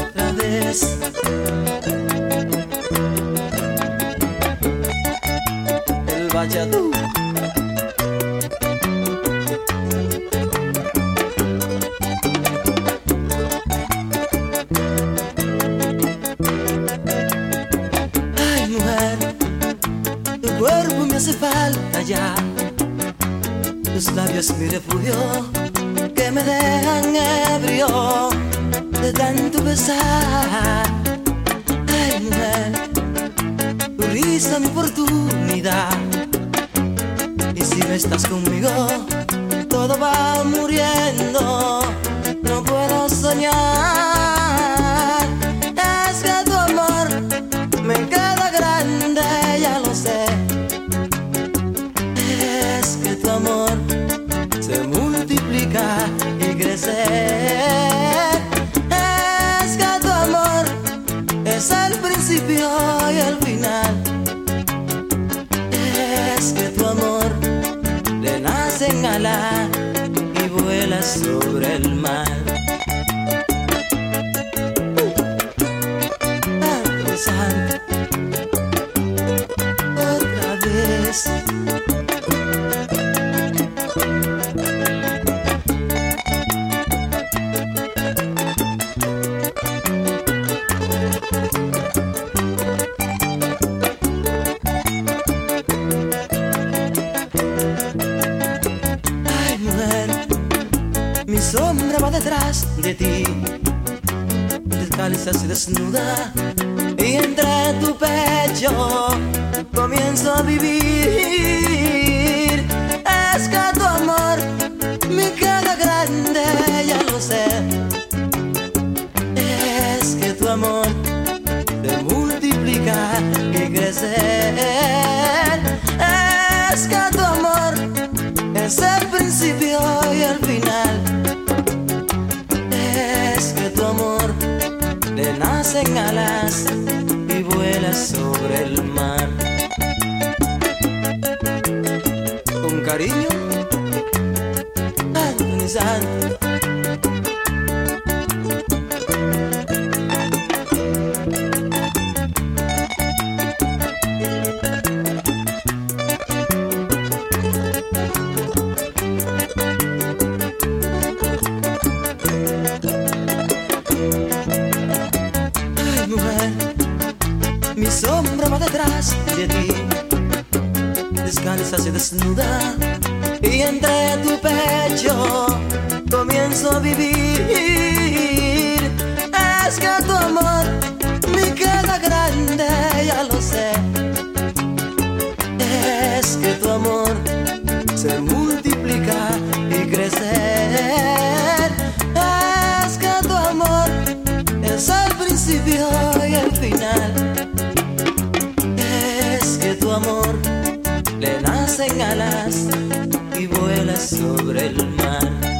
otra vez. El bachatu. Ay, mujer, tu cuerpo me hace falta ya. Tus labios mi refugio me dejan ebrio de tanto besar. Ay, tu risa mi oportunidad. Y si no estás conmigo, Es que tu amor es el principio y el final. Es que tu amor le en ala y vuela sobre el mar. Otra vez. Sombra va detrás de ti. Descalza y desnuda, y entre tu pecho comienzo a vivir. Le nacen alas y vuela sobre el mar. Con cariño, Anthony Santos. De ti. Descansas y desnuda, y entre tu pecho comienzo a vivir. Es que tu amor me queda grande, ya lo sé. Es que tu amor se multiplica y crece. Es que tu amor es el principio y el final. Sobre el mar.